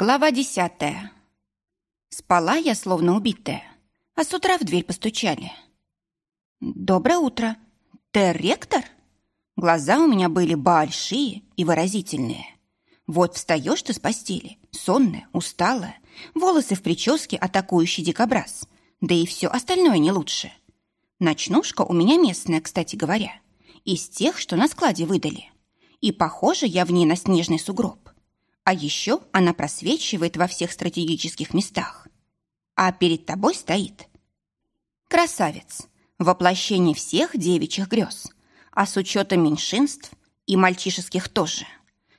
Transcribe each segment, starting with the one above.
Глава десятая. Спала я, словно убитая, а с утра в дверь постучали. «Доброе утро. Ты ректор?» Глаза у меня были большие и выразительные. Вот встаешь ты с постели, сонная, усталая, волосы в прическе атакующий дикобраз, да и все остальное не лучше. Ночнушка у меня местная, кстати говоря, из тех, что на складе выдали. И похоже я в ней на снежный сугроб. А еще она просвечивает во всех стратегических местах. А перед тобой стоит красавец, воплощение всех девичьих грез, а с учетом меньшинств и мальчишеских тоже.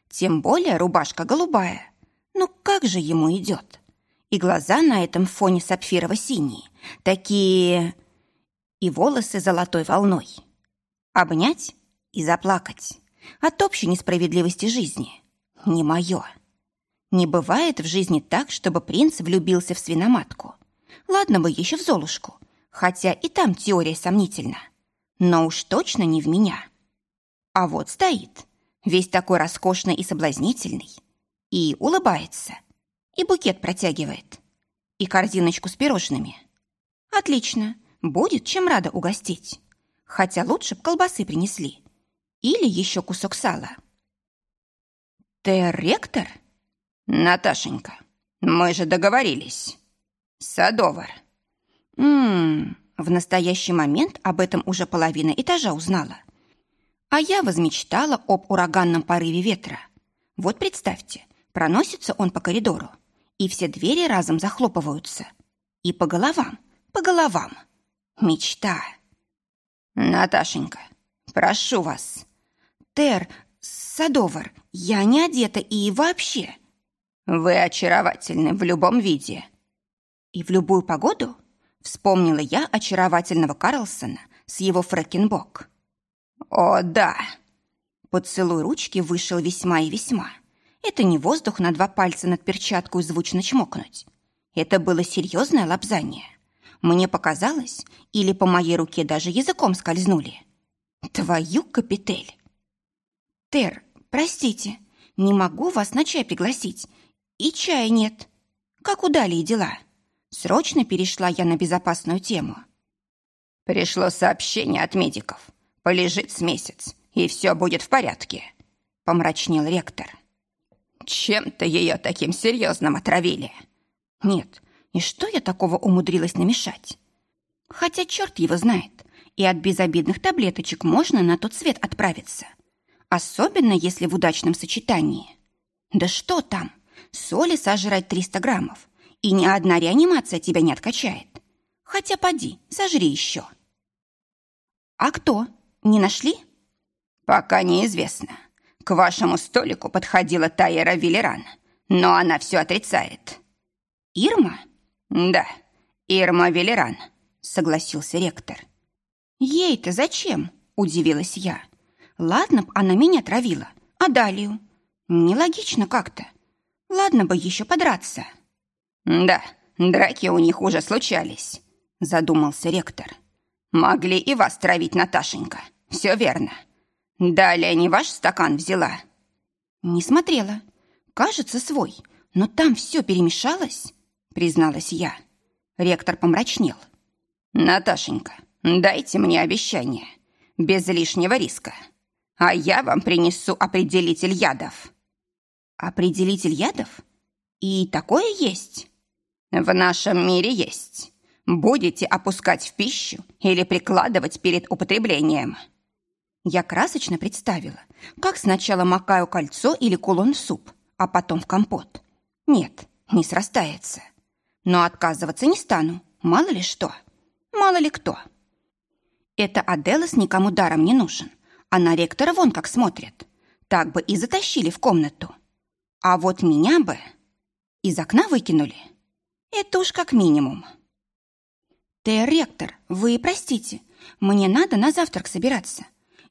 Тем более рубашка голубая. Ну как же ему идет? И глаза на этом фоне сапфирово-синие, такие... И волосы золотой волной. Обнять и заплакать от общей несправедливости жизни. Не мое. Не бывает в жизни так, чтобы принц влюбился в свиноматку. Ладно бы еще в Золушку, хотя и там теория сомнительна. Но уж точно не в меня. А вот стоит, весь такой роскошный и соблазнительный, и улыбается, и букет протягивает, и корзиночку с пирожными. Отлично, будет чем рада угостить. Хотя лучше б колбасы принесли. Или еще кусок сала. «Ты ректор?» «Наташенька, мы же договорились. Садовар». «Ммм, в настоящий момент об этом уже половина этажа узнала. А я возмечтала об ураганном порыве ветра. Вот представьте, проносится он по коридору, и все двери разом захлопываются. И по головам, по головам. Мечта. «Наташенька, прошу вас». «Тер, Садовар, я не одета и вообще...» «Вы очаровательны в любом виде». «И в любую погоду?» Вспомнила я очаровательного Карлсона с его фрэкенбок. «О, да!» Поцелуй ручки вышел весьма и весьма. Это не воздух на два пальца над перчатку звучно чмокнуть. Это было серьезное лапзание. Мне показалось, или по моей руке даже языком скользнули. Твою капитель! Тер, простите, не могу вас на чай пригласить. И чая нет. Как удали дела? Срочно перешла я на безопасную тему. Пришло сообщение от медиков. Полежит с месяц, и все будет в порядке. Помрачнел ректор. Чем-то ее таким серьезным отравили. Нет, и что я такого умудрилась намешать? Хотя черт его знает, и от безобидных таблеточек можно на тот свет отправиться. Особенно, если в удачном сочетании. Да что там, соли сожрать 300 граммов, и ни одна реанимация тебя не откачает. Хотя поди, сожри еще. А кто? Не нашли? Пока неизвестно. К вашему столику подходила Тайера Велеран, но она все отрицает. Ирма? Да, Ирма Велеран, согласился ректор. Ей-то зачем? Удивилась я. Ладно б она меня травила, а Далию? Нелогично как-то. Ладно бы еще подраться. Да, драки у них уже случались, задумался ректор. Могли и вас травить, Наташенька. Все верно. Далее не ваш стакан взяла. Не смотрела. Кажется, свой, но там все перемешалось призналась я. Ректор помрачнел. «Наташенька, дайте мне обещание. Без лишнего риска. А я вам принесу определитель ядов». «Определитель ядов? И такое есть?» «В нашем мире есть. Будете опускать в пищу или прикладывать перед употреблением». Я красочно представила, как сначала макаю кольцо или кулон в суп, а потом в компот. Нет, не срастается. Но отказываться не стану, мало ли что. Мало ли кто. Это Аделос никому даром не нужен. А на ректора вон как смотрят. Так бы и затащили в комнату. А вот меня бы из окна выкинули. Это уж как минимум. Ты, ректор, вы простите, мне надо на завтрак собираться.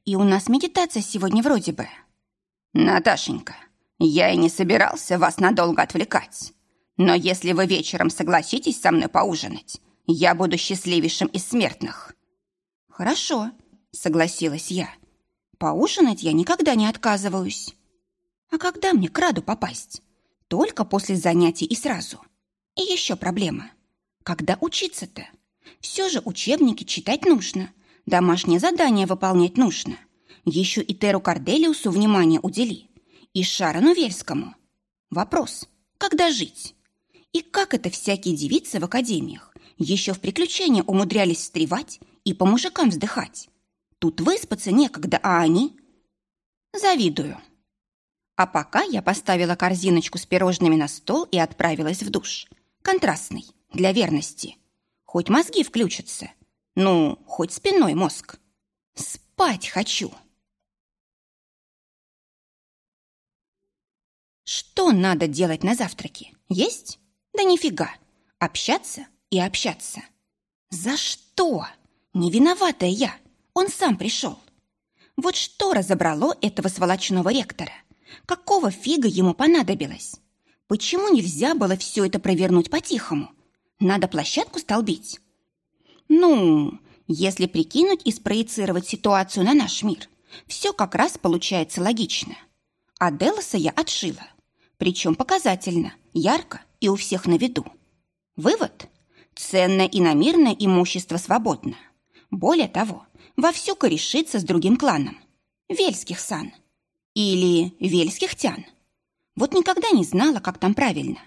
И у нас медитация сегодня вроде бы. Наташенька, я и не собирался вас надолго отвлекать. Но если вы вечером согласитесь со мной поужинать, я буду счастливейшим из смертных». «Хорошо», — согласилась я. «Поужинать я никогда не отказываюсь». «А когда мне к Раду попасть? Только после занятий и сразу. И еще проблема. Когда учиться-то? Все же учебники читать нужно, домашнее задание выполнять нужно. Еще и Теру Корделиусу внимание удели. И Шарону Вельскому. Вопрос, когда жить? И как это всякие девицы в академиях еще в приключения умудрялись встревать и по мужикам вздыхать? Тут выспаться некогда, а они... Завидую. А пока я поставила корзиночку с пирожными на стол и отправилась в душ. Контрастный, для верности. Хоть мозги включатся. Ну, хоть спиной мозг. Спать хочу. Что надо делать на завтраке? Есть? Да нифига. Общаться и общаться. За что? Не виноватая я. Он сам пришел. Вот что разобрало этого сволочного ректора? Какого фига ему понадобилось? Почему нельзя было все это провернуть по-тихому? Надо площадку столбить. Ну, если прикинуть и спроецировать ситуацию на наш мир, все как раз получается логично. А Делоса я отшила. Причем показательно, ярко и у всех на виду. Вывод – ценное и намирное имущество свободно. Более того, вовсю корешится с другим кланом – Вельских сан. Или Вельских тян. Вот никогда не знала, как там правильно.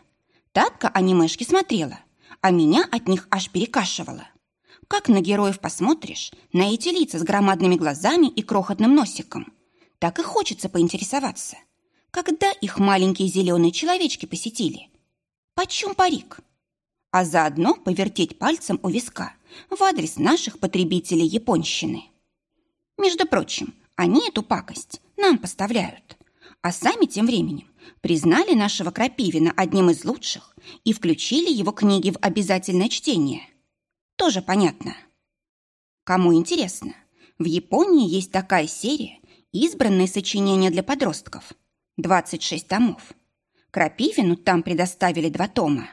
Татка анимешки смотрела, а меня от них аж перекашивала. Как на героев посмотришь, на эти лица с громадными глазами и крохотным носиком, так и хочется поинтересоваться, когда их маленькие зеленые человечки посетили. Почем парик? А заодно повертеть пальцем у виска в адрес наших потребителей японщины. Между прочим, они эту пакость нам поставляют. А сами тем временем признали нашего Крапивина одним из лучших и включили его книги в обязательное чтение. Тоже понятно. Кому интересно, в Японии есть такая серия «Избранные сочинения для подростков». 26 томов. Крапивину там предоставили два тома.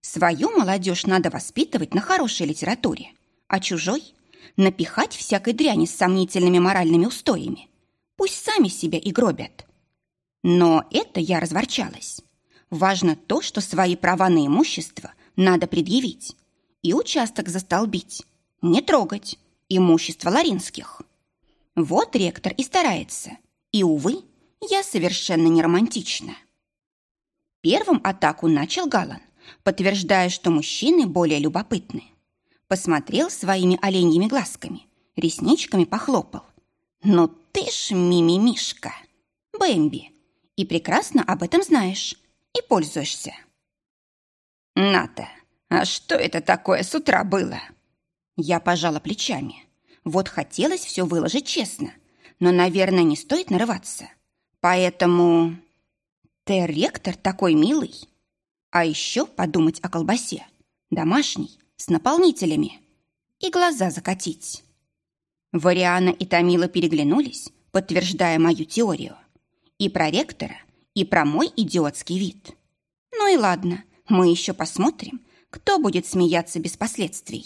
Свою молодежь надо воспитывать на хорошей литературе, а чужой – напихать всякой дряни с сомнительными моральными устоями. Пусть сами себя и гробят. Но это я разворчалась. Важно то, что свои права на имущество надо предъявить и участок застолбить, не трогать имущество Ларинских. Вот ректор и старается. И, увы, я совершенно не романтична. Первым атаку начал Галан – подтверждая, что мужчины более любопытны. Посмотрел своими оленьими глазками, ресничками похлопал. «Ну ты ж мимимишка, Бэмби, и прекрасно об этом знаешь и пользуешься». «Ната, а что это такое с утра было?» Я пожала плечами. Вот хотелось все выложить честно, но, наверное, не стоит нарываться. Поэтому... Ты ректор такой милый. А еще подумать о колбасе. Домашней, с наполнителями. И глаза закатить. Вариана и Томила переглянулись, подтверждая мою теорию. И про ректора, и про мой идиотский вид. Ну и ладно, мы еще посмотрим, кто будет смеяться без последствий.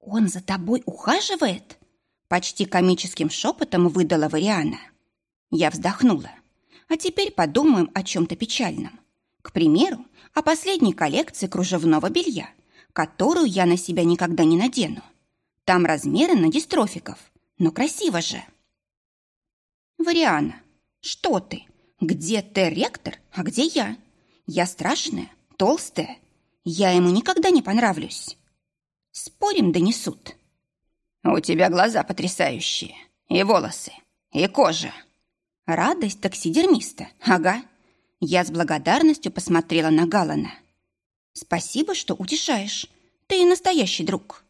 «Он за тобой ухаживает?» Почти комическим шепотом выдала Вариана. Я вздохнула. «А теперь подумаем о чем-то печальном. К примеру, о последней коллекции кружевного белья, которую я на себя никогда не надену. Там размеры на дистрофиков, но красиво же. Вариана, что ты? Где ты ректор, а где я? Я страшная, толстая. Я ему никогда не понравлюсь. Спорим, донесут. У тебя глаза потрясающие, и волосы, и кожа. Радость таксидермиста, ага. Я с благодарностью посмотрела на Галана. «Спасибо, что утешаешь. Ты настоящий друг».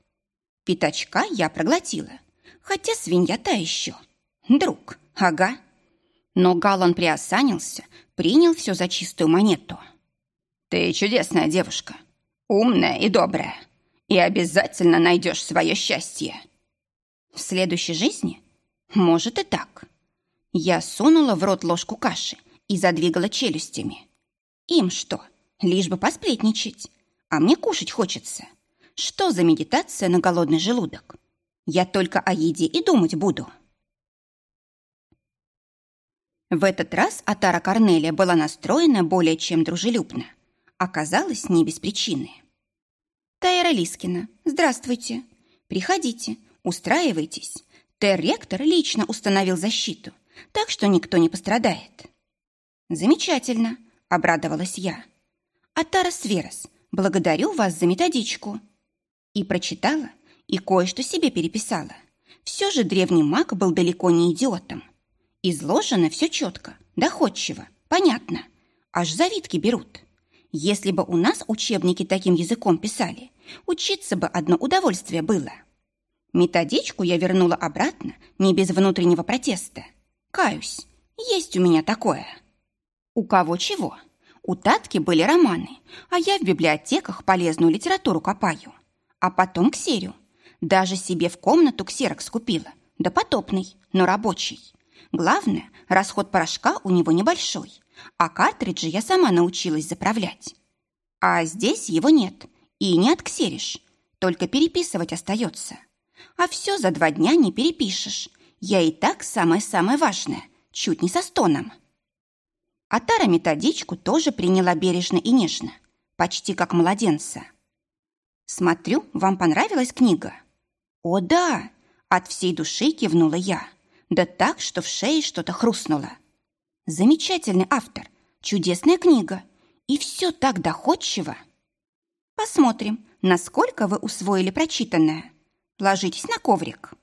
Пятачка я проглотила, хотя свинья та еще. Друг, ага. Но Галан приосанился, принял все за чистую монету. «Ты чудесная девушка, умная и добрая, и обязательно найдешь свое счастье». В следующей жизни? Может и так. Я сунула в рот ложку каши и задвигала челюстями. Им что, лишь бы посплетничать? А мне кушать хочется. Что за медитация на голодный желудок? Я только о еде и думать буду. В этот раз Атара Корнелия была настроена более чем дружелюбно. Оказалось, не без причины. «Тайра Лискина, здравствуйте. Приходите, устраивайтесь. Тер-ректор лично установил защиту, так что никто не пострадает». «Замечательно», — обрадовалась я. «Атара Сверос, благодарю вас за методичку». И прочитала, и кое-что себе переписала. Все же древний маг был далеко не идиотом. Изложено все четко, доходчиво, понятно. Аж завитки берут. Если бы у нас учебники таким языком писали, учиться бы одно удовольствие было. Методичку я вернула обратно, не без внутреннего протеста. Каюсь, есть у меня такое. У кого чего? У Татки были романы, а я в библиотеках полезную литературу копаю. А потом к серию. Даже себе в комнату ксерокс купила. Да потопный, но рабочий. Главное, расход порошка у него небольшой, а картриджи я сама научилась заправлять. А здесь его нет, и не отксеришь, только переписывать остается. А все за два дня не перепишешь. Я и так самое-самое важное, чуть не со стоном. А Тара методичку тоже приняла бережно и нежно, почти как младенца. «Смотрю, вам понравилась книга?» «О, да!» – от всей души кивнула я. Да так, что в шее что-то хрустнуло. Замечательный автор, чудесная книга. И все так доходчиво. Посмотрим, насколько вы усвоили прочитанное. Ложитесь на коврик.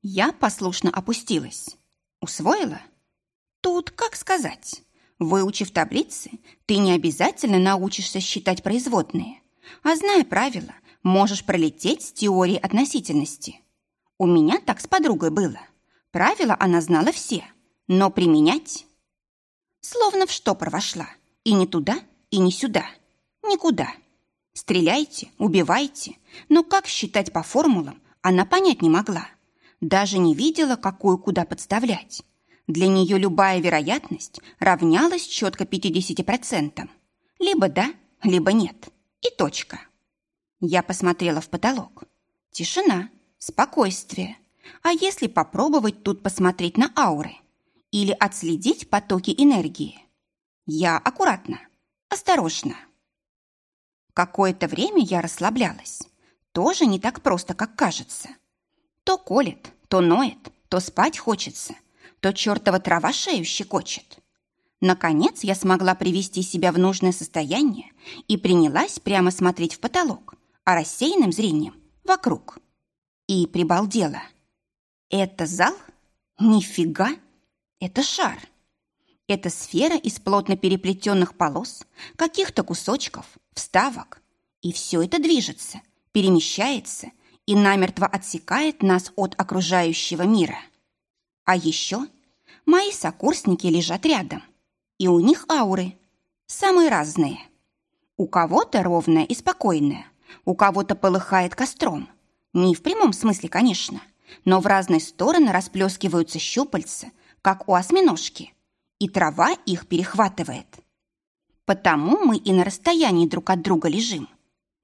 Я послушно опустилась. Усвоила? Тут как сказать. Выучив таблицы, ты не обязательно научишься считать производные. А зная правила, можешь пролететь с теорией относительности. У меня так с подругой было. Правила она знала все, но применять... Словно в штопор вошла. И не туда, и не сюда. Никуда. Стреляйте, убивайте. Но как считать по формулам, она понять не могла. Даже не видела, какую куда подставлять. Для нее любая вероятность равнялась четко 50%. Либо да, либо нет. И точка. Я посмотрела в потолок. Тишина, спокойствие. А если попробовать тут посмотреть на ауры? Или отследить потоки энергии? Я аккуратно, осторожно. Какое-то время я расслаблялась. Тоже не так просто, как кажется. То колет, то ноет, то спать хочется, то чертова трава шею щекочет. Наконец я смогла привести себя в нужное состояние и принялась прямо смотреть в потолок, а рассеянным зрением вокруг. И прибалдела. Это зал? Нифига! Это шар. Это сфера из плотно переплетенных полос, каких-то кусочков, вставок. И все это движется, перемещается и намертво отсекает нас от окружающего мира. А еще мои сокурсники лежат рядом, и у них ауры самые разные. У кого-то ровная и спокойная, у кого-то полыхает костром. Не в прямом смысле, конечно, но в разные стороны расплескиваются щупальца, как у осьминожки, и трава их перехватывает. Потому мы и на расстоянии друг от друга лежим.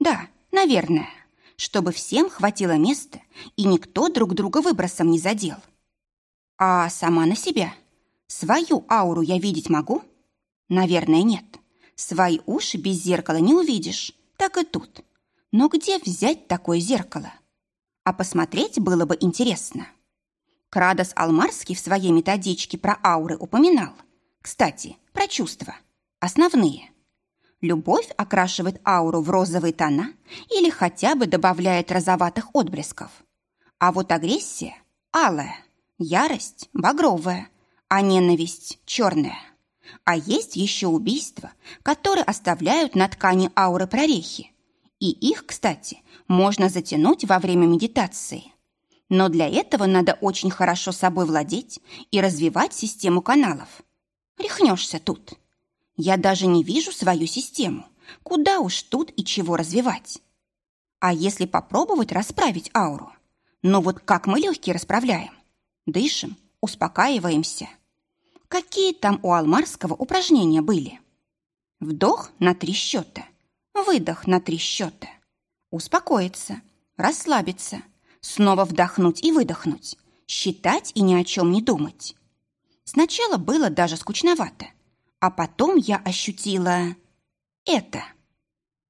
Да, наверное, чтобы всем хватило места, и никто друг друга выбросом не задел. А сама на себя? Свою ауру я видеть могу? Наверное, нет. Свои уши без зеркала не увидишь, так и тут. Но где взять такое зеркало? А посмотреть было бы интересно. Крадос Алмарский в своей методичке про ауры упоминал. Кстати, про чувства. Основные. Любовь окрашивает ауру в розовые тона или хотя бы добавляет розоватых отблесков. А вот агрессия – алая, ярость – багровая, а ненависть – черная. А есть еще убийства, которые оставляют на ткани ауры прорехи, и их, кстати, можно затянуть во время медитации. Но для этого надо очень хорошо собой владеть и развивать систему каналов. Рехнешься тут. Я даже не вижу свою систему. Куда уж тут и чего развивать? А если попробовать расправить ауру? Ну вот как мы легкие расправляем? Дышим, успокаиваемся. Какие там у Алмарского упражнения были? Вдох на три счета – Выдох на три счета. Успокоиться, расслабиться, снова вдохнуть и выдохнуть, считать и ни о чем не думать. Сначала было даже скучновато, а потом я ощутила это.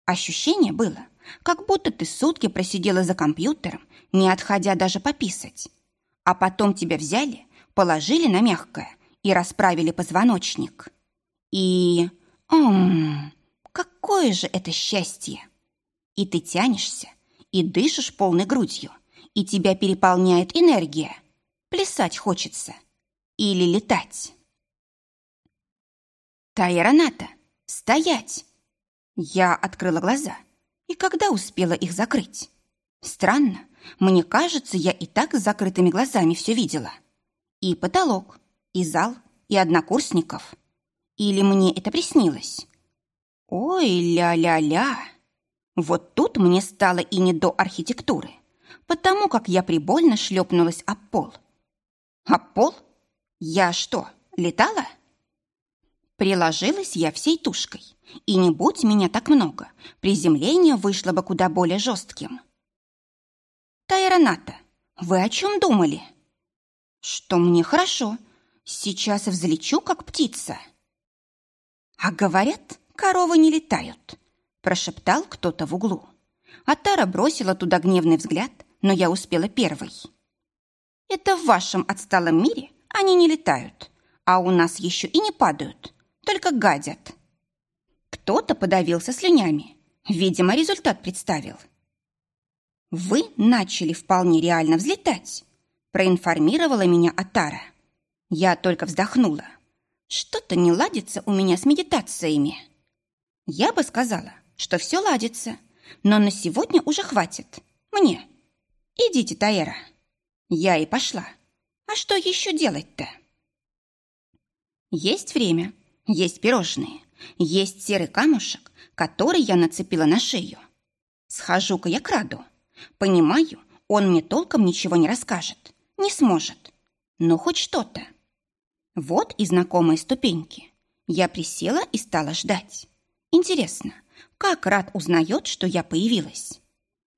Ощущение было, как будто ты сутки просидела за компьютером, не отходя даже пописать. А потом тебя взяли, положили на мягкое и расправили позвоночник. И... М какое же это счастье! И ты тянешься, и дышишь полной грудью, и тебя переполняет энергия. Плясать хочется. Или летать. Тайраната, стоять! Я открыла глаза. И когда успела их закрыть? Странно, мне кажется, я и так с закрытыми глазами все видела. И потолок, и зал, и однокурсников. Или мне это приснилось? Ой, ля-ля-ля. Вот тут мне стало и не до архитектуры, потому как я прибольно шлепнулась об пол. Об пол? Я что, летала? Приложилась я всей тушкой, и не будь меня так много, приземление вышло бы куда более жестким. Тайроната, вы о чем думали? Что мне хорошо, сейчас взлечу, как птица. А говорят, коровы не летают, прошептал кто-то в углу. А Тара бросила туда гневный взгляд, но я успела первой. Это в вашем отсталом мире они не летают, а у нас еще и не падают, только гадят. Кто-то подавился слюнями. Видимо, результат представил. «Вы начали вполне реально взлетать», проинформировала меня Атара. Я только вздохнула. Что-то не ладится у меня с медитациями. Я бы сказала, что все ладится, но на сегодня уже хватит. Мне. Идите, Таэра. Я и пошла. А что еще делать-то? Есть время, есть пирожные, есть серый камушек, который я нацепила на шею. Схожу-ка я к Раду. Понимаю, он мне толком ничего не расскажет, не сможет. Но хоть что-то. Вот и знакомые ступеньки. Я присела и стала ждать. Интересно, как Рад узнает, что я появилась?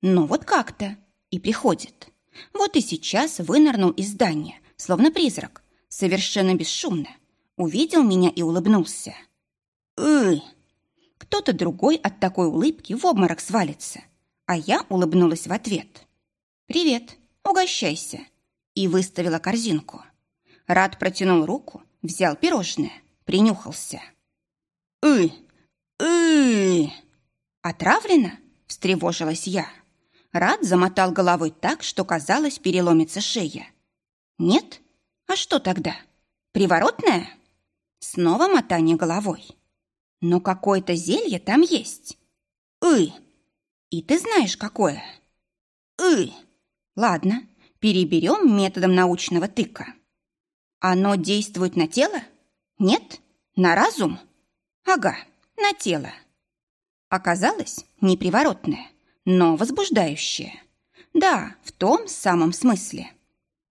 Ну вот как-то. И приходит. Вот и сейчас вынырнул из здания, словно призрак, совершенно бесшумно. Увидел меня и улыбнулся. «Ы!» Кто-то другой от такой улыбки в обморок свалится. А я улыбнулась в ответ. «Привет, угощайся!» И выставила корзинку. Рад протянул руку, взял пирожное, принюхался. «Ы! «Ы-ы-ы!» «Отравлено?» – встревожилась я. Рад замотал головой так, что, казалось, переломится шея. «Нет? А что тогда? Приворотное?» Снова мотание головой. «Но какое-то зелье там есть. Ы! И ты знаешь, какое?» Ы! Ладно, переберем методом научного тыка. Оно действует на тело? Нет? На разум? Ага на тело. Оказалось, не приворотное, но возбуждающее. Да, в том самом смысле.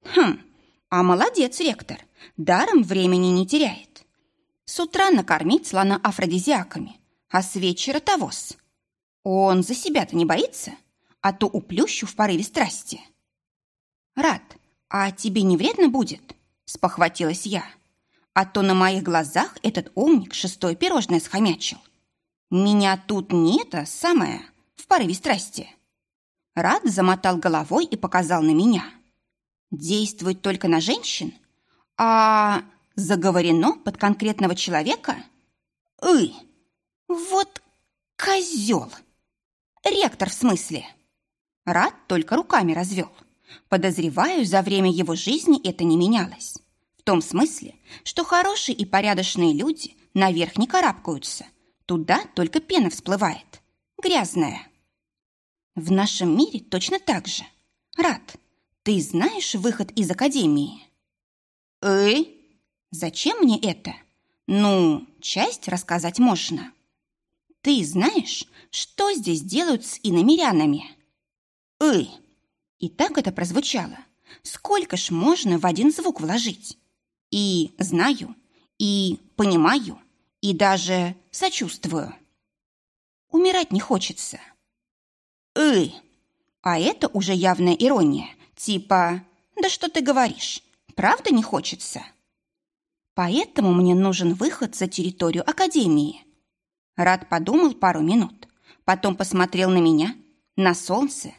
Хм, а молодец ректор, даром времени не теряет. С утра накормить слона афродизиаками, а с вечера тавос. Он за себя-то не боится, а то уплющу в порыве страсти. Рад, а тебе не вредно будет? Спохватилась я а то на моих глазах этот умник шестое пирожное схомячил. Меня тут не это самое, в порыве страсти. Рад замотал головой и показал на меня. Действует только на женщин? А заговорено под конкретного человека? Ы, вот козел. Ректор в смысле. Рад только руками развел. Подозреваю, за время его жизни это не менялось. В том смысле, что хорошие и порядочные люди наверх не карабкаются. Туда только пена всплывает. Грязная. В нашем мире точно так же. Рад, ты знаешь выход из академии? Эй, зачем мне это? Ну, часть рассказать можно. Ты знаешь, что здесь делают с иномирянами? Эй, и так это прозвучало. Сколько ж можно в один звук вложить? И знаю, и понимаю, и даже сочувствую. Умирать не хочется. Эй, а это уже явная ирония, типа «Да что ты говоришь, правда не хочется?» Поэтому мне нужен выход за территорию Академии. Рад подумал пару минут, потом посмотрел на меня, на солнце,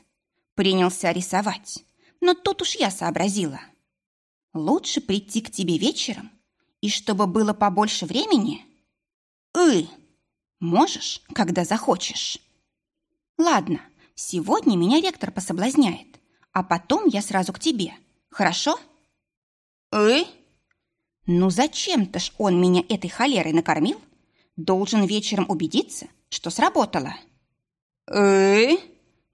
принялся рисовать. Но тут уж я сообразила. Лучше прийти к тебе вечером, и чтобы было побольше времени? И можешь, когда захочешь. Ладно, сегодня меня ректор пособлазняет, а потом я сразу к тебе. Хорошо? И? Ну зачем-то ж он меня этой холерой накормил? Должен вечером убедиться, что сработало. Э?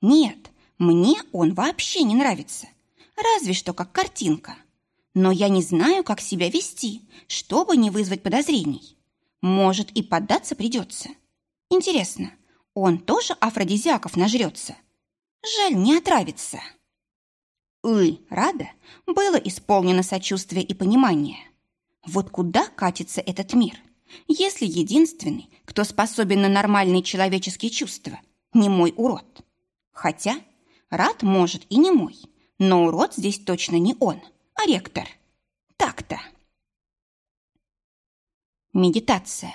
Нет, мне он вообще не нравится. Разве что как картинка. Но я не знаю, как себя вести, чтобы не вызвать подозрений. Может, и поддаться придется. Интересно, он тоже афродизиаков нажрется? Жаль, не отравится. Ы, рада, было исполнено сочувствие и понимание. Вот куда катится этот мир, если единственный, кто способен на нормальные человеческие чувства, не мой урод? Хотя рад может и не мой, но урод здесь точно не он, а ректор. Так-то. Медитация.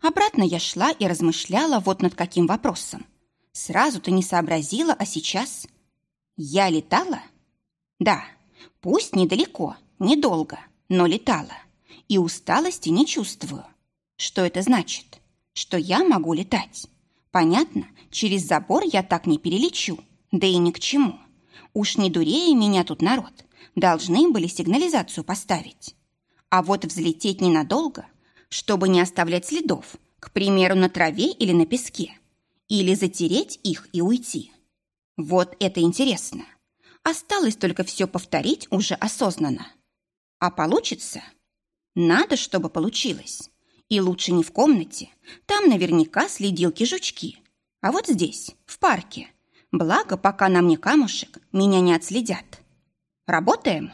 Обратно я шла и размышляла вот над каким вопросом. Сразу-то не сообразила, а сейчас... Я летала? Да, пусть недалеко, недолго, но летала. И усталости не чувствую. Что это значит? Что я могу летать. Понятно, через забор я так не перелечу, да и ни к чему. Уж не дурея меня тут народ. Должны были сигнализацию поставить. А вот взлететь ненадолго, чтобы не оставлять следов, к примеру, на траве или на песке, или затереть их и уйти. Вот это интересно. Осталось только все повторить уже осознанно. А получится? Надо, чтобы получилось. И лучше не в комнате. Там наверняка следилки-жучки. А вот здесь, в парке. Благо, пока на мне камушек, меня не отследят. Работаем?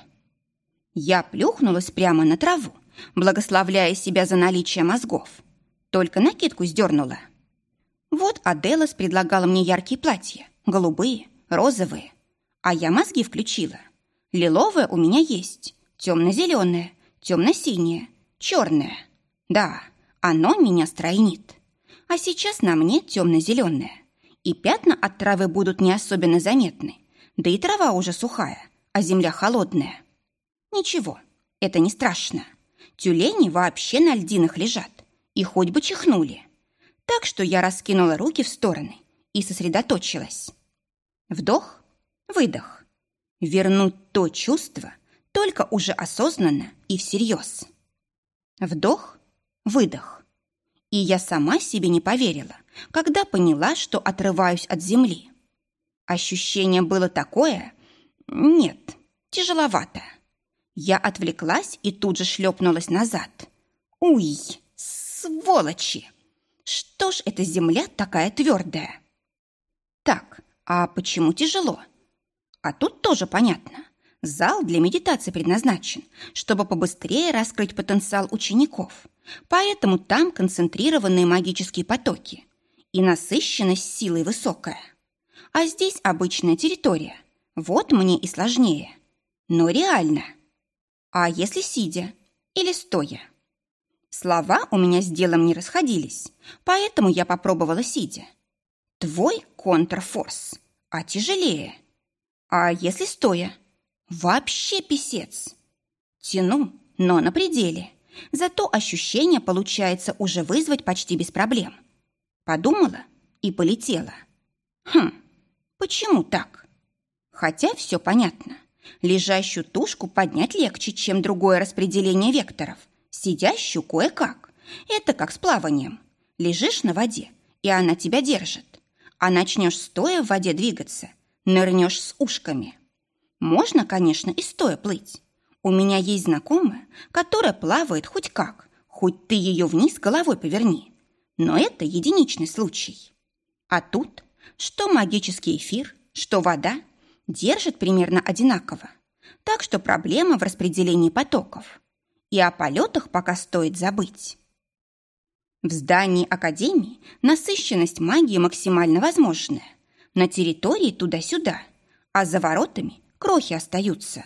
Я плюхнулась прямо на траву, благословляя себя за наличие мозгов. Только накидку сдернула. Вот Аделас предлагала мне яркие платья. Голубые, розовые. А я мозги включила. Лиловое у меня есть, темно-зеленое, темно-синее, черное. Да, оно меня стройнит. А сейчас на мне темно-зеленое. И пятна от травы будут не особенно заметны. Да и трава уже сухая, а земля холодная. Ничего, это не страшно. Тюлени вообще на льдинах лежат. И хоть бы чихнули. Так что я раскинула руки в стороны и сосредоточилась. Вдох, Выдох. Вернуть то чувство, только уже осознанно и всерьез. Вдох, выдох. И я сама себе не поверила, когда поняла, что отрываюсь от земли. Ощущение было такое... Нет, тяжеловато. Я отвлеклась и тут же шлепнулась назад. Уй, сволочи! Что ж эта земля такая твердая? Так, а почему тяжело? А тут тоже понятно. Зал для медитации предназначен, чтобы побыстрее раскрыть потенциал учеников. Поэтому там концентрированные магические потоки и насыщенность силой высокая. А здесь обычная территория. Вот мне и сложнее. Но реально. А если сидя или стоя? Слова у меня с делом не расходились, поэтому я попробовала сидя. Твой контрфорс, а тяжелее – а если стоя? Вообще писец. Тяну, но на пределе. Зато ощущение получается уже вызвать почти без проблем. Подумала и полетела. Хм, почему так? Хотя все понятно. Лежащую тушку поднять легче, чем другое распределение векторов. Сидящую кое-как. Это как с плаванием. Лежишь на воде, и она тебя держит. А начнешь стоя в воде двигаться – нырнешь с ушками. Можно, конечно, и стоя плыть. У меня есть знакомая, которая плавает хоть как, хоть ты ее вниз головой поверни. Но это единичный случай. А тут, что магический эфир, что вода, держит примерно одинаково. Так что проблема в распределении потоков. И о полетах пока стоит забыть. В здании Академии насыщенность магии максимально возможная. На территории туда-сюда, а за воротами крохи остаются.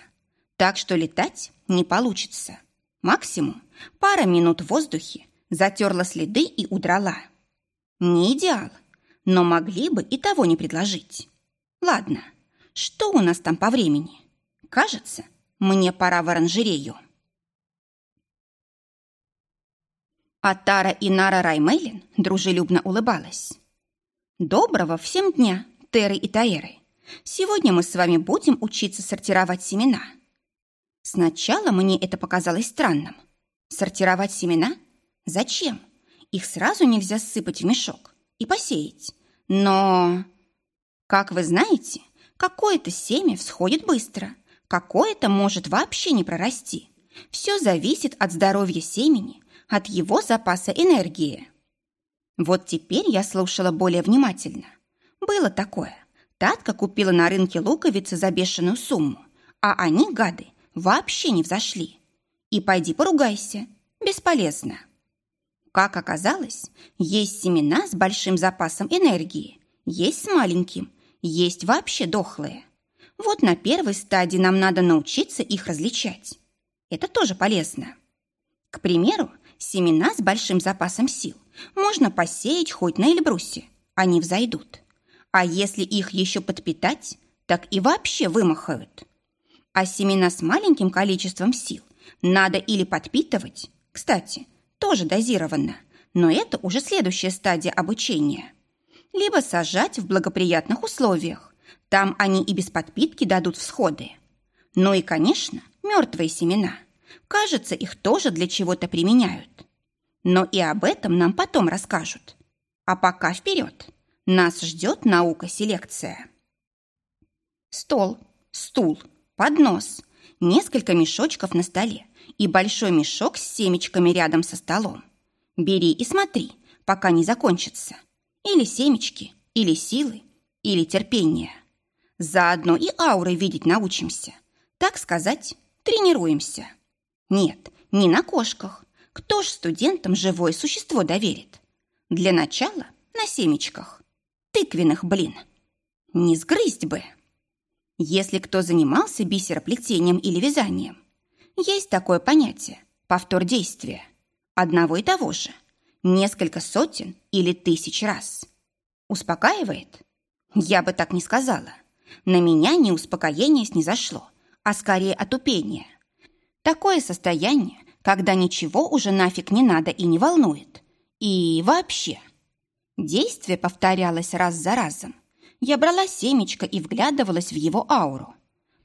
Так что летать не получится. Максимум пара минут в воздухе затерла следы и удрала. Не идеал, но могли бы и того не предложить. Ладно, что у нас там по времени? Кажется, мне пора в оранжерею. А Тара и Нара Раймейлин дружелюбно улыбалась. «Доброго всем дня, Теры и Таэры! Сегодня мы с вами будем учиться сортировать семена». Сначала мне это показалось странным. Сортировать семена? Зачем? Их сразу нельзя сыпать в мешок и посеять. Но, как вы знаете, какое-то семя всходит быстро, какое-то может вообще не прорасти. Все зависит от здоровья семени, от его запаса энергии. Вот теперь я слушала более внимательно. Было такое. Татка купила на рынке луковицы за бешеную сумму, а они, гады, вообще не взошли. И пойди поругайся. Бесполезно. Как оказалось, есть семена с большим запасом энергии, есть с маленьким, есть вообще дохлые. Вот на первой стадии нам надо научиться их различать. Это тоже полезно. К примеру, семена с большим запасом сил можно посеять хоть на Эльбрусе, они взойдут. А если их еще подпитать, так и вообще вымахают. А семена с маленьким количеством сил надо или подпитывать, кстати, тоже дозированно, но это уже следующая стадия обучения. Либо сажать в благоприятных условиях, там они и без подпитки дадут всходы. Ну и, конечно, мертвые семена. Кажется, их тоже для чего-то применяют. Но и об этом нам потом расскажут. А пока вперед. Нас ждет наука-селекция. Стол, стул, поднос, несколько мешочков на столе и большой мешок с семечками рядом со столом. Бери и смотри, пока не закончится. Или семечки, или силы, или терпение. Заодно и ауры видеть научимся. Так сказать, тренируемся. Нет, не на кошках. Кто ж студентам живое существо доверит? Для начала на семечках. Тыквенных, блин. Не сгрызть бы. Если кто занимался бисероплетением или вязанием, есть такое понятие – повтор действия. Одного и того же. Несколько сотен или тысяч раз. Успокаивает? Я бы так не сказала. На меня не успокоение снизошло, а скорее отупение. Такое состояние, когда ничего уже нафиг не надо и не волнует. И вообще. Действие повторялось раз за разом. Я брала семечко и вглядывалась в его ауру.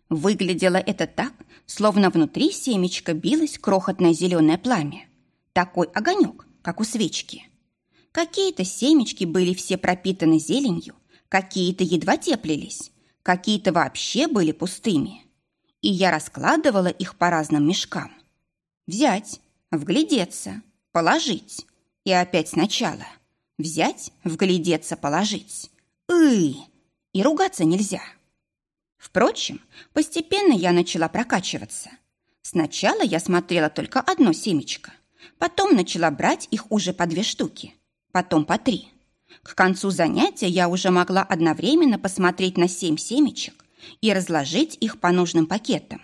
Выглядело это так, словно внутри семечка билось крохотное зеленое пламя. Такой огонек, как у свечки. Какие-то семечки были все пропитаны зеленью, какие-то едва теплились, какие-то вообще были пустыми. И я раскладывала их по разным мешкам. Взять, вглядеться, положить. И опять сначала. Взять, вглядеться, положить. Ый! И ругаться нельзя. Впрочем, постепенно я начала прокачиваться. Сначала я смотрела только одно семечко, потом начала брать их уже по две штуки, потом по три. К концу занятия я уже могла одновременно посмотреть на семь семечек и разложить их по нужным пакетам.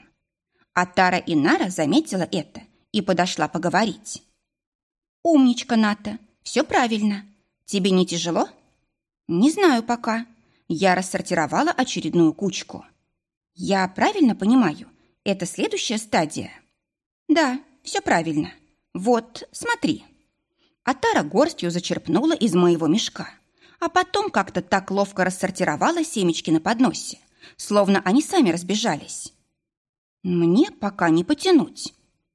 А Тара и Нара заметила это и подошла поговорить. «Умничка, Ната, все правильно. Тебе не тяжело?» «Не знаю пока», я рассортировала очередную кучку. Я правильно понимаю, это следующая стадия? Да, все правильно. Вот, смотри. Атара горстью зачерпнула из моего мешка, а потом как-то так ловко рассортировала семечки на подносе, словно они сами разбежались. Мне пока не потянуть.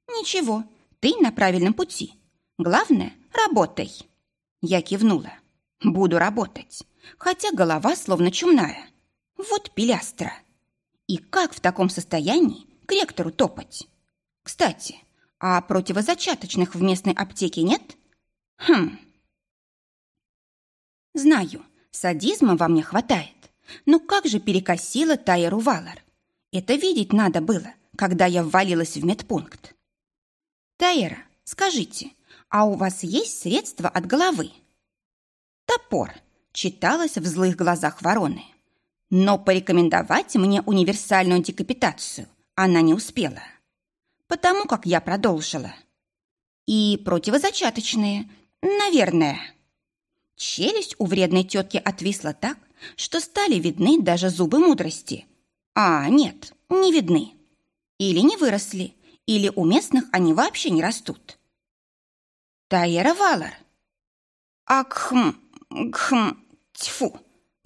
Ничего, ты на правильном пути. Главное, работай. Я кивнула. Буду работать хотя голова словно чумная. Вот пилястра. И как в таком состоянии к ректору топать? Кстати, а противозачаточных в местной аптеке нет? Хм. Знаю, садизма во мне хватает. Но как же перекосила Тайеру Валар? Это видеть надо было, когда я ввалилась в медпункт. Тайера, скажите, а у вас есть средства от головы? Топор, читалось в злых глазах вороны. Но порекомендовать мне универсальную декапитацию она не успела. потому как я продолжила. И противозачаточные, наверное. Челюсть у вредной тетки отвисла так, что стали видны даже зубы мудрости. А, нет, не видны. Или не выросли, или у местных они вообще не растут. Тайера Валар. Акхм, гхм, тьфу.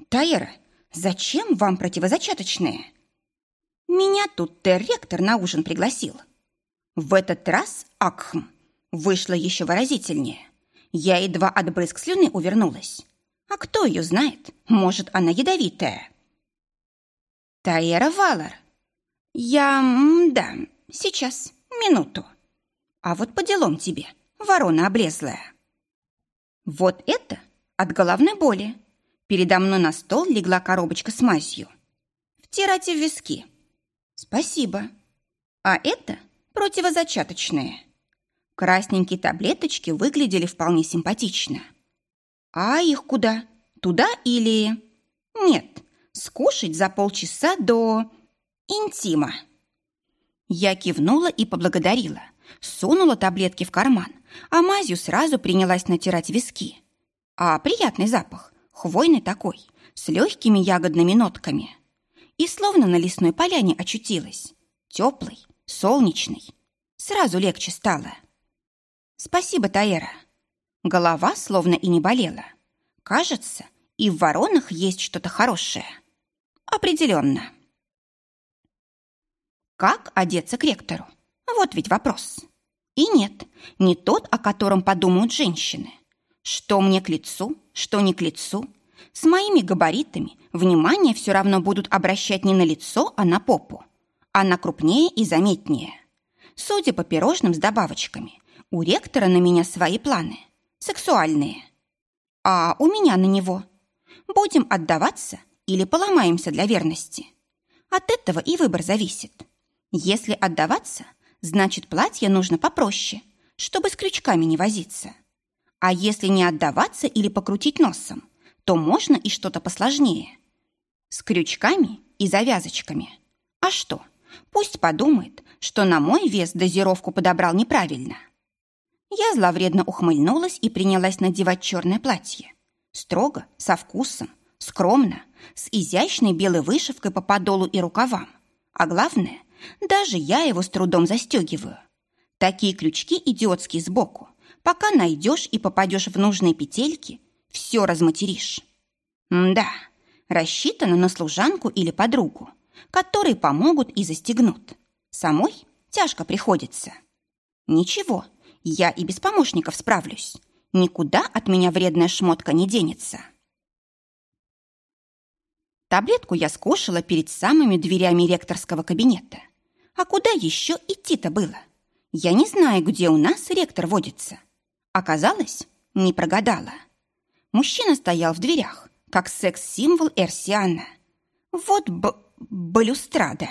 Тайера, зачем вам противозачаточные? Меня тут Т-ректор на ужин пригласил. В этот раз Акхм вышла еще выразительнее. Я едва от брызг слюны увернулась. А кто ее знает? Может, она ядовитая? Таэра Валар. Я... да, сейчас, минуту. А вот по делам тебе, ворона облезлая. Вот это от головной боли. Передо мной на стол легла коробочка с мазью. Втирайте в виски. Спасибо. А это противозачаточные. Красненькие таблеточки выглядели вполне симпатично. А их куда? Туда или... Нет, скушать за полчаса до... интима. Я кивнула и поблагодарила. Сунула таблетки в карман, а мазью сразу принялась натирать виски. А приятный запах, хвойный такой, с легкими ягодными нотками. И словно на лесной поляне очутилась. Теплый, солнечный. Сразу легче стало. Спасибо, Таэра. Голова словно и не болела. Кажется, и в воронах есть что-то хорошее. Определенно. Как одеться к ректору? Вот ведь вопрос. И нет, не тот, о котором подумают женщины. Что мне к лицу, что не к лицу. С моими габаритами внимание все равно будут обращать не на лицо, а на попу. Она крупнее и заметнее. Судя по пирожным с добавочками, у ректора на меня свои планы. Сексуальные. А у меня на него. Будем отдаваться или поломаемся для верности. От этого и выбор зависит. Если отдаваться, значит, платье нужно попроще, чтобы с крючками не возиться. А если не отдаваться или покрутить носом, то можно и что-то посложнее. С крючками и завязочками. А что? Пусть подумает, что на мой вес дозировку подобрал неправильно. Я зловредно ухмыльнулась и принялась надевать черное платье. Строго, со вкусом, скромно, с изящной белой вышивкой по подолу и рукавам. А главное, даже я его с трудом застегиваю. Такие крючки идиотские сбоку. Пока найдешь и попадешь в нужные петельки, все разматеришь. да, рассчитано на служанку или подругу, которые помогут и застегнут. Самой тяжко приходится. Ничего, я и без помощников справлюсь. Никуда от меня вредная шмотка не денется. Таблетку я скушала перед самыми дверями ректорского кабинета. А куда еще идти-то было? Я не знаю, где у нас ректор водится. Оказалось, не прогадала. Мужчина стоял в дверях, как секс-символ Эрсиана. Вот б балюстрада.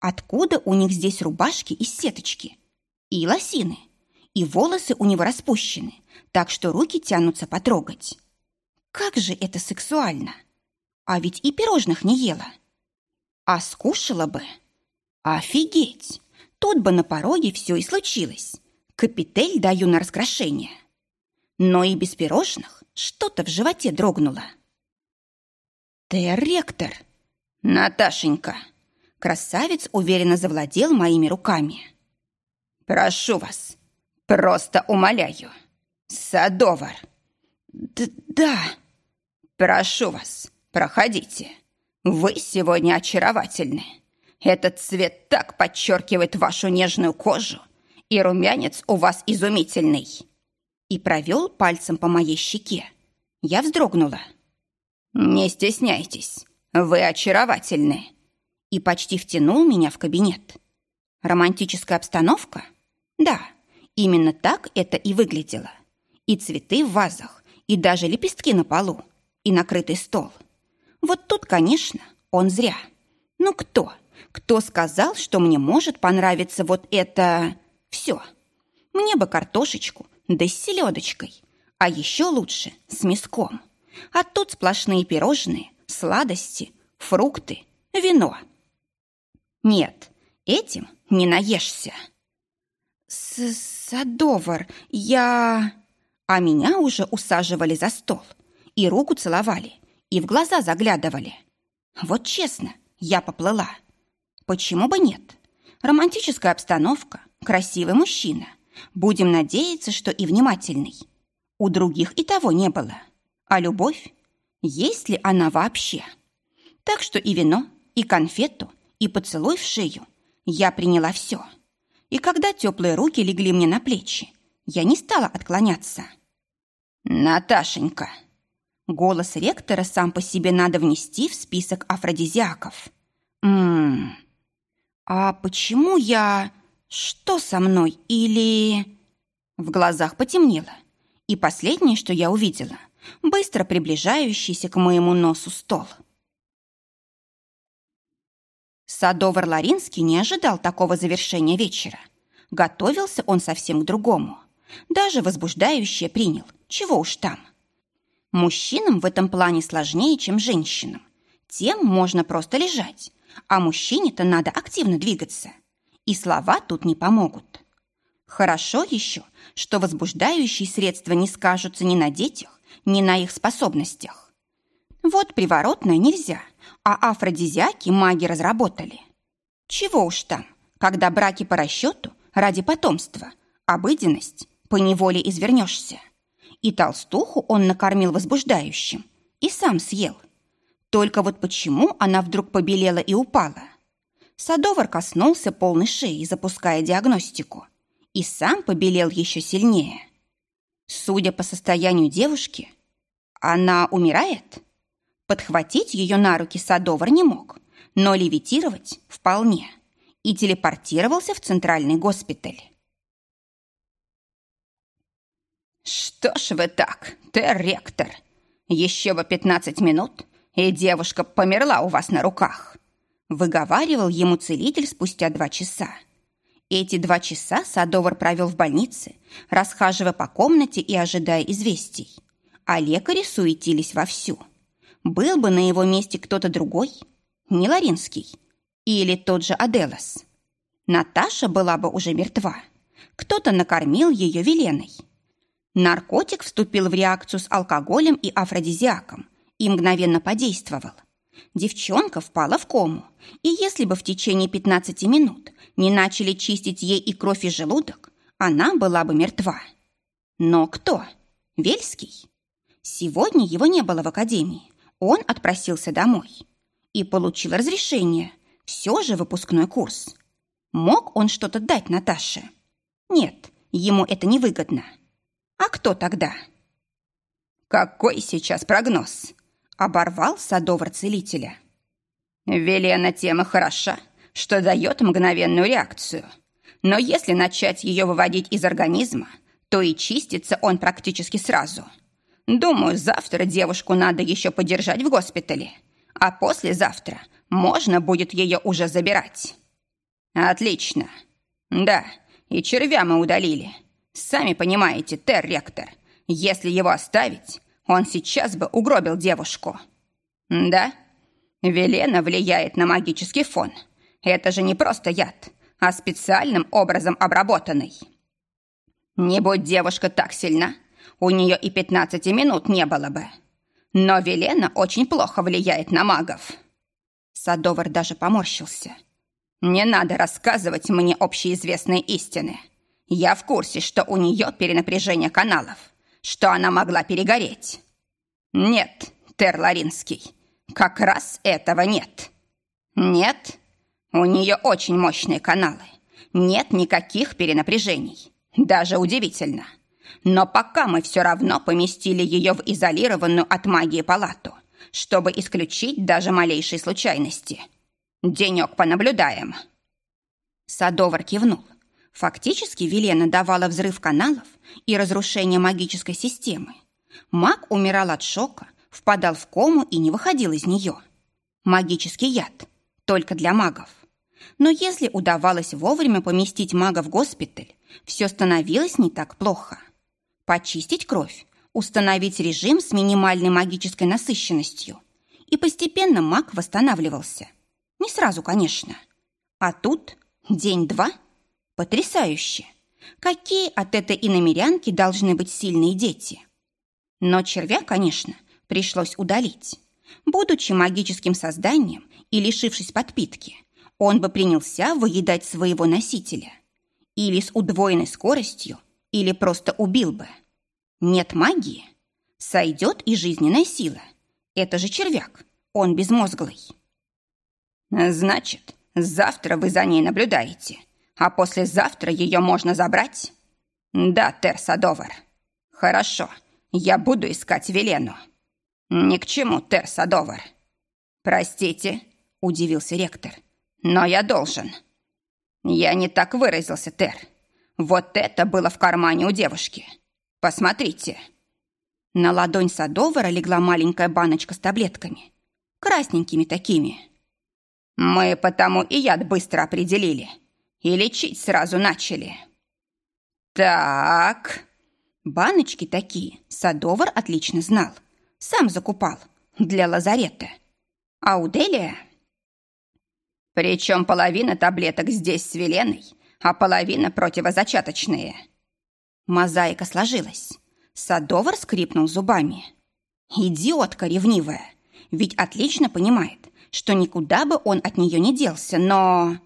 Откуда у них здесь рубашки из сеточки? И лосины. И волосы у него распущены, так что руки тянутся потрогать. Как же это сексуально! А ведь и пирожных не ела. А скушала бы. Офигеть! Тут бы на пороге все и случилось. Капитель даю на раскрашение. Но и без пирожных что-то в животе дрогнуло. Ты ректор. Наташенька. Красавец уверенно завладел моими руками. Прошу вас, просто умоляю. Садовар. Д да. Прошу вас, Проходите. Вы сегодня очаровательны. Этот цвет так подчеркивает вашу нежную кожу, и румянец у вас изумительный. И провел пальцем по моей щеке. Я вздрогнула. Не стесняйтесь, вы очаровательны. И почти втянул меня в кабинет. Романтическая обстановка? Да, именно так это и выглядело. И цветы в вазах, и даже лепестки на полу, и накрытый стол — вот тут, конечно, он зря. Ну кто? Кто сказал, что мне может понравиться вот это... все? Мне бы картошечку, да с селедочкой. А еще лучше с мяском. А тут сплошные пирожные, сладости, фрукты, вино. Нет, Этим не наешься. С Садовар, я... А меня уже усаживали за стол. И руку целовали, и в глаза заглядывали. Вот честно, я поплыла. Почему бы нет? Романтическая обстановка, красивый мужчина. Будем надеяться, что и внимательный. У других и того не было. А любовь? Есть ли она вообще? Так что и вино, и конфету, и поцелуй в шею я приняла все. И когда теплые руки легли мне на плечи, я не стала отклоняться. «Наташенька!» Голос ректора сам по себе надо внести в список афродизиаков. «Ммм... А почему я... Что со мной? Или...» В глазах потемнело. И последнее, что я увидела, быстро приближающийся к моему носу стол. Садовар Ларинский не ожидал такого завершения вечера. Готовился он совсем к другому. Даже возбуждающее принял. Чего уж там. Мужчинам в этом плане сложнее, чем женщинам. Тем можно просто лежать, а мужчине-то надо активно двигаться. И слова тут не помогут. Хорошо еще, что возбуждающие средства не скажутся ни на детях, ни на их способностях. Вот приворотное нельзя, а афродизиаки маги разработали. Чего уж там, когда браки по расчету ради потомства, обыденность, поневоле извернешься. И толстуху он накормил возбуждающим, и сам съел. Только вот почему она вдруг побелела и упала? Садовар коснулся полной шеи, запуская диагностику, и сам побелел еще сильнее. Судя по состоянию девушки, она умирает? Подхватить ее на руки Садовар не мог, но левитировать вполне. И телепортировался в центральный госпиталь. «Что ж вы так, Тер-ректор? Еще бы пятнадцать минут, и девушка померла у вас на руках!» Выговаривал ему целитель спустя два часа. Эти два часа Садовар провел в больнице, расхаживая по комнате и ожидая известий. А лекари суетились вовсю. Был бы на его месте кто-то другой, не Ларинский, или тот же Аделос. Наташа была бы уже мертва. Кто-то накормил ее Веленой. Наркотик вступил в реакцию с алкоголем и афродизиаком и мгновенно подействовал. Девчонка впала в кому, и если бы в течение 15 минут не начали чистить ей и кровь, и желудок, она была бы мертва. Но кто? Вельский? Сегодня его не было в академии. Он отпросился домой и получил разрешение. Все же выпускной курс. Мог он что-то дать Наташе? Нет, ему это невыгодно. А кто тогда? Какой сейчас прогноз? Оборвал садовар целителя. Велена тема хороша, что дает мгновенную реакцию. Но если начать ее выводить из организма, то и чистится он практически сразу. Думаю, завтра девушку надо еще подержать в госпитале, а послезавтра можно будет ее уже забирать. Отлично. Да, и червя мы удалили. Сами понимаете, Тер-ректор, если его оставить, он сейчас бы угробил девушку. Да? Велена влияет на магический фон. Это же не просто яд, а специальным образом обработанный. Не будь девушка так сильна, у нее и 15 минут не было бы. Но Велена очень плохо влияет на магов. Садовар даже поморщился. Не надо рассказывать мне общеизвестные истины. Я в курсе, что у нее перенапряжение каналов, что она могла перегореть. Нет, Терларинский, как раз этого нет. Нет, у нее очень мощные каналы. Нет никаких перенапряжений. Даже удивительно. Но пока мы все равно поместили ее в изолированную от магии палату, чтобы исключить даже малейшие случайности. Денек понаблюдаем. Садовар кивнул. Фактически Велена давала взрыв каналов и разрушение магической системы. Маг умирал от шока, впадал в кому и не выходил из нее. Магический яд. Только для магов. Но если удавалось вовремя поместить мага в госпиталь, все становилось не так плохо. Почистить кровь, установить режим с минимальной магической насыщенностью. И постепенно маг восстанавливался. Не сразу, конечно. А тут День-два? Потрясающе! Какие от этой иномерянки должны быть сильные дети? Но червя, конечно, пришлось удалить. Будучи магическим созданием и лишившись подпитки, он бы принялся выедать своего носителя. Или с удвоенной скоростью, или просто убил бы. Нет магии? Сойдет и жизненная сила. Это же червяк, он безмозглый. Значит, завтра вы за ней наблюдаете, а послезавтра ее можно забрать? Да, Терсадовар. Хорошо, я буду искать Велену. Ни к чему, Терсадовар. Простите, удивился ректор, но я должен. Я не так выразился, Тер. Вот это было в кармане у девушки. Посмотрите. На ладонь Садовара легла маленькая баночка с таблетками. Красненькими такими. Мы потому и яд быстро определили. И лечить сразу начали. Так. Баночки такие Садовар отлично знал. Сам закупал. Для лазарета. А у Делия... Причем половина таблеток здесь с Веленой, а половина противозачаточные. Мозаика сложилась. Садовар скрипнул зубами. Идиотка ревнивая. Ведь отлично понимает, что никуда бы он от нее не делся, но...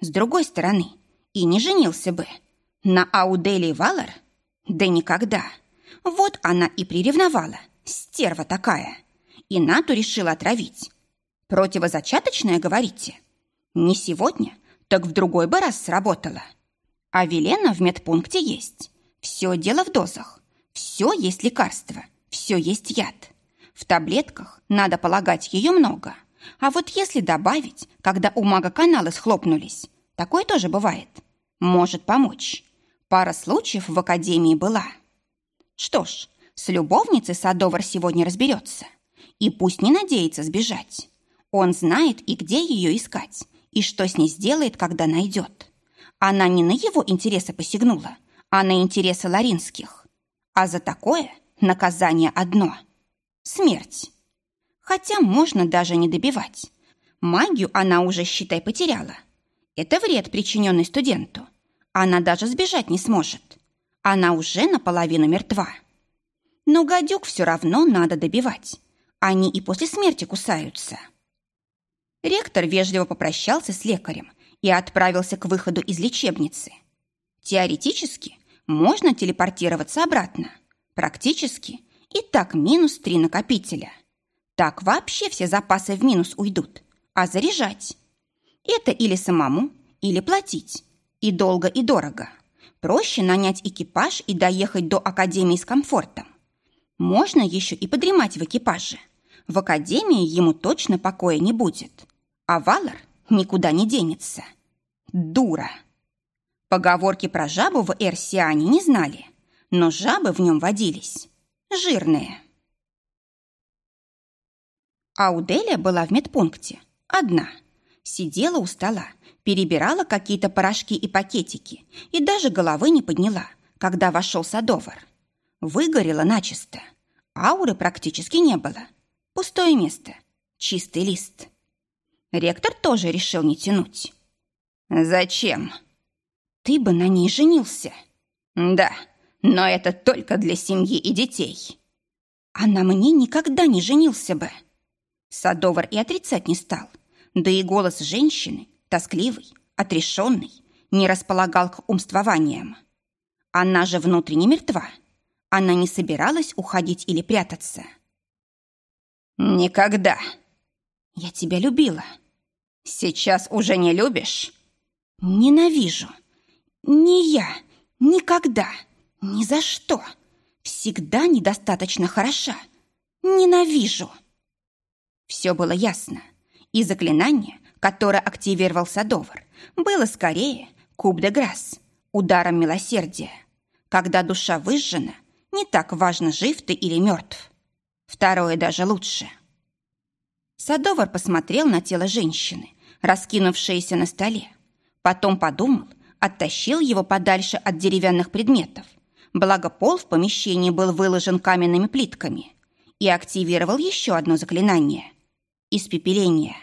С другой стороны, и не женился бы. На Ауделии Валар? Да никогда. Вот она и приревновала. Стерва такая. И Нату решила отравить. Противозачаточная, говорите? Не сегодня, так в другой бы раз сработало. А Велена в медпункте есть. Все дело в дозах. Все есть лекарство. Все есть яд. В таблетках, надо полагать, ее много. А вот если добавить, когда у мага каналы схлопнулись, такое тоже бывает. Может помочь. Пара случаев в академии была. Что ж, с любовницей Садовар сегодня разберется. И пусть не надеется сбежать. Он знает и где ее искать, и что с ней сделает, когда найдет. Она не на его интересы посягнула, а на интересы ларинских. А за такое наказание одно – смерть. Хотя можно даже не добивать. Магию она уже, считай, потеряла. Это вред, причиненный студенту. Она даже сбежать не сможет. Она уже наполовину мертва. Но гадюк все равно надо добивать. Они и после смерти кусаются. Ректор вежливо попрощался с лекарем и отправился к выходу из лечебницы. Теоретически можно телепортироваться обратно. Практически и так минус три накопителя. Так вообще все запасы в минус уйдут. А заряжать? Это или самому, или платить. И долго, и дорого. Проще нанять экипаж и доехать до академии с комфортом. Можно еще и подремать в экипаже. В академии ему точно покоя не будет. А Валар никуда не денется. Дура. Поговорки про жабу в Эрсиане не знали, но жабы в нем водились. Жирные. Ауделия была в медпункте. Одна. Сидела у стола, перебирала какие-то порошки и пакетики и даже головы не подняла, когда вошел садовар. Выгорела начисто. Ауры практически не было. Пустое место. Чистый лист. Ректор тоже решил не тянуть. «Зачем?» «Ты бы на ней женился». «Да, но это только для семьи и детей». «А на мне никогда не женился бы». Садовар и отрицать не стал. Да и голос женщины, тоскливый, отрешенный, не располагал к умствованиям. Она же внутренне мертва. Она не собиралась уходить или прятаться. «Никогда», я тебя любила. Сейчас уже не любишь? Ненавижу. Не я. Никогда. Ни за что. Всегда недостаточно хороша. Ненавижу. Все было ясно. И заклинание, которое активировал Садовар, было скорее куб де грасс, ударом милосердия. Когда душа выжжена, не так важно, жив ты или мертв. Второе даже лучше. Садовар посмотрел на тело женщины, раскинувшееся на столе. Потом подумал, оттащил его подальше от деревянных предметов. Благо пол в помещении был выложен каменными плитками. И активировал еще одно заклинание – испепеление.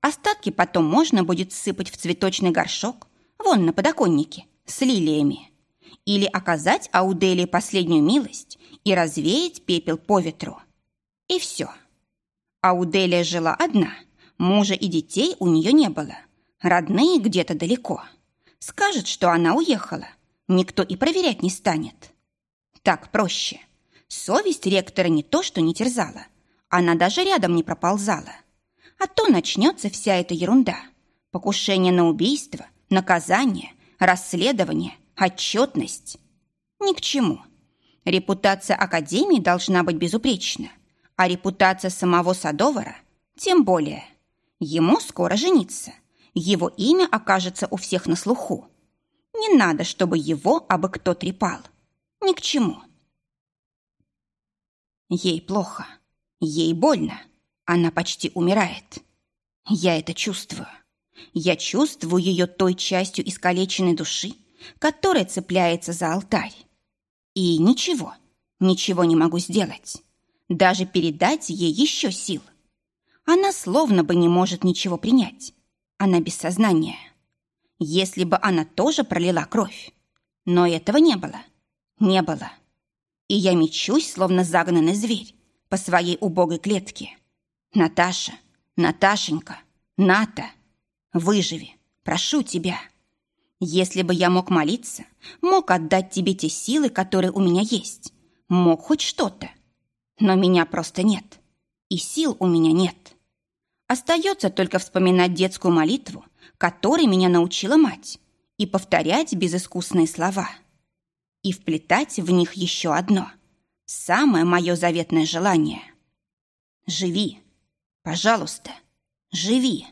Остатки потом можно будет сыпать в цветочный горшок, вон на подоконнике, с лилиями. Или оказать Ауделии последнюю милость и развеять пепел по ветру. И все. Ауделия жила одна, мужа и детей у нее не было. Родные где-то далеко. Скажет, что она уехала. Никто и проверять не станет. Так проще. Совесть ректора не то, что не терзала. Она даже рядом не проползала. А то начнется вся эта ерунда. Покушение на убийство, наказание, расследование, отчетность. Ни к чему. Репутация Академии должна быть безупречна, а репутация самого Садовара тем более. Ему скоро жениться. Его имя окажется у всех на слуху. Не надо, чтобы его абы кто трепал. Ни к чему. Ей плохо. Ей больно. Она почти умирает. Я это чувствую. Я чувствую ее той частью искалеченной души, которая цепляется за алтарь. И ничего, ничего не могу сделать. Даже передать ей еще сил. Она словно бы не может ничего принять. Она без сознания. Если бы она тоже пролила кровь. Но этого не было. Не было. И я мечусь, словно загнанный зверь, по своей убогой клетке. Наташа, Наташенька, Ната, выживи, прошу тебя. Если бы я мог молиться, мог отдать тебе те силы, которые у меня есть, мог хоть что-то. Но меня просто нет, и сил у меня нет. Остается только вспоминать детскую молитву, которой меня научила мать, и повторять безыскусные слова. И вплетать в них еще одно, самое мое заветное желание. Живи. Пожалуйста, живи.